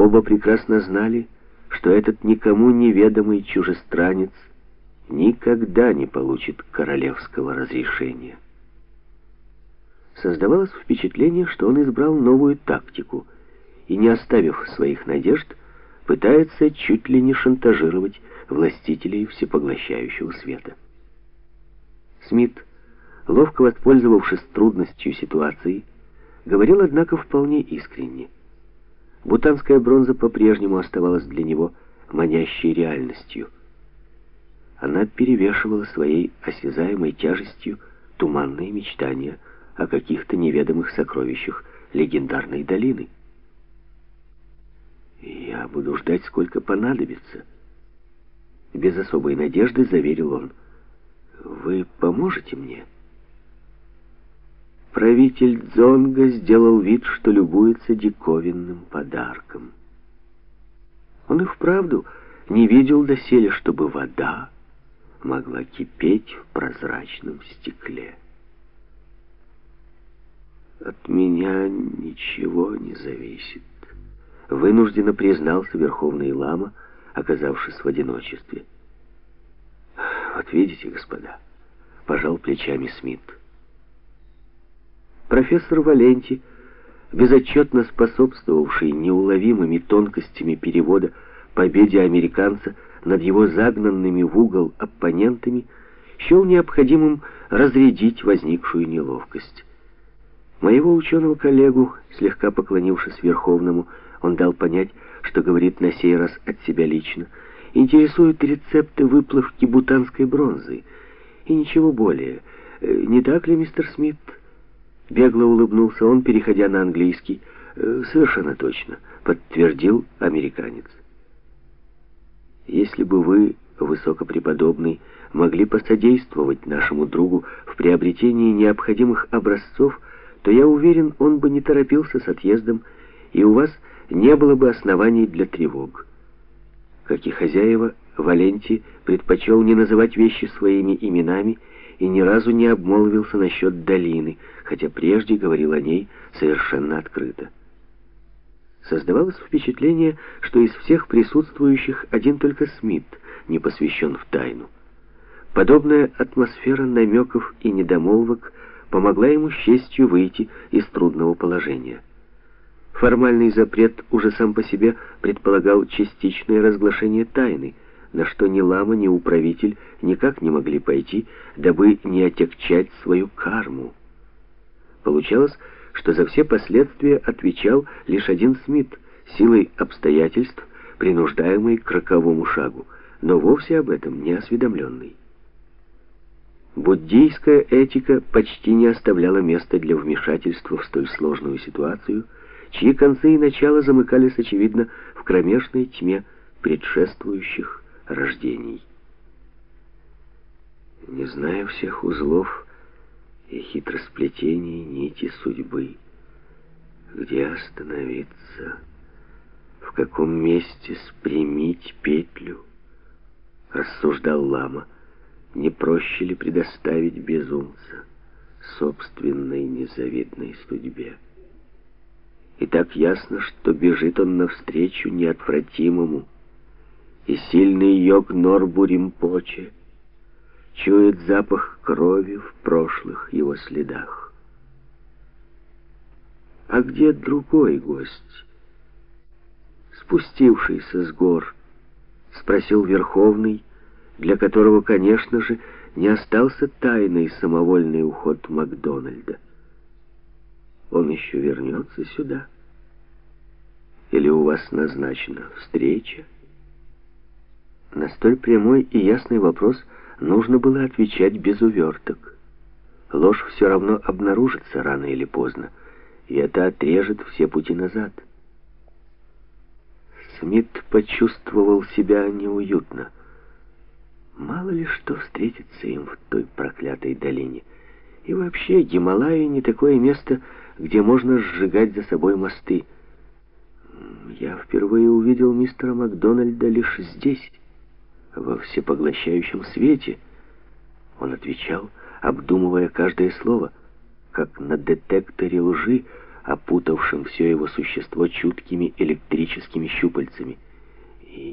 Оба прекрасно знали, что этот никому неведомый чужестранец никогда не получит королевского разрешения. Создавалось впечатление, что он избрал новую тактику и, не оставив своих надежд, пытается чуть ли не шантажировать властителей всепоглощающего света. Смит, ловко воспользовавшись трудностью ситуации, говорил, однако, вполне искренне. Бутанская бронза по-прежнему оставалась для него манящей реальностью. Она перевешивала своей осязаемой тяжестью туманные мечтания о каких-то неведомых сокровищах легендарной долины. «Я буду ждать, сколько понадобится», — без особой надежды заверил он. «Вы поможете мне?» Правитель Дзонга сделал вид, что любуется диковинным подарком. Он и вправду не видел доселе, чтобы вода могла кипеть в прозрачном стекле. «От меня ничего не зависит», — вынужденно признался Верховный Лама, оказавшись в одиночестве. «Вот видите, господа», — пожал плечами Смит, — Профессор Валенти, безотчетно способствовавший неуловимыми тонкостями перевода победе американца над его загнанными в угол оппонентами, счел необходимым разрядить возникшую неловкость. Моего ученого коллегу, слегка поклонившись Верховному, он дал понять, что говорит на сей раз от себя лично, интересуют рецепты выплавки бутанской бронзы. И ничего более. Э, не так ли, мистер Смит? Бегло улыбнулся он, переходя на английский. «Э, «Совершенно точно», — подтвердил американец. «Если бы вы, высокопреподобный, могли посодействовать нашему другу в приобретении необходимых образцов, то я уверен, он бы не торопился с отъездом, и у вас не было бы оснований для тревог». Как и хозяева, Валенти предпочел не называть вещи своими именами и ни разу не обмолвился насчет долины, хотя прежде говорил о ней совершенно открыто. Создавалось впечатление, что из всех присутствующих один только Смит не посвящен в тайну. Подобная атмосфера намеков и недомолвок помогла ему с честью выйти из трудного положения. Формальный запрет уже сам по себе предполагал частичное разглашение тайны – на что ни лама, ни управитель никак не могли пойти, дабы не отягчать свою карму. Получалось, что за все последствия отвечал лишь один Смит, силой обстоятельств, принуждаемый к роковому шагу, но вовсе об этом не осведомленный. Буддийская этика почти не оставляла места для вмешательства в столь сложную ситуацию, чьи концы и начала замыкались, очевидно, в кромешной тьме предшествующих рождений. Не зная всех узлов и хитросплетений нити судьбы, где остановиться, в каком месте спрямить петлю, рассуждал лама, не проще ли предоставить безумца собственной незавидной судьбе? И так ясно, что бежит он навстречу неотвратимому, и сильный йог Норбу Римпоче чует запах крови в прошлых его следах. А где другой гость, спустившийся с гор, спросил Верховный, для которого, конечно же, не остался тайной самовольный уход Макдональда. Он еще вернется сюда? Или у вас назначена встреча? На столь прямой и ясный вопрос нужно было отвечать без уверток. Ложь все равно обнаружится рано или поздно, и это отрежет все пути назад. Смит почувствовал себя неуютно. Мало ли что встретится им в той проклятой долине. И вообще, Гималаи не такое место, где можно сжигать за собой мосты. Я впервые увидел мистера Макдональда лишь здесь, во всепоглощающем свете. Он отвечал, обдумывая каждое слово, как на детекторе лжи, опутавшим все его существо чуткими электрическими щупальцами —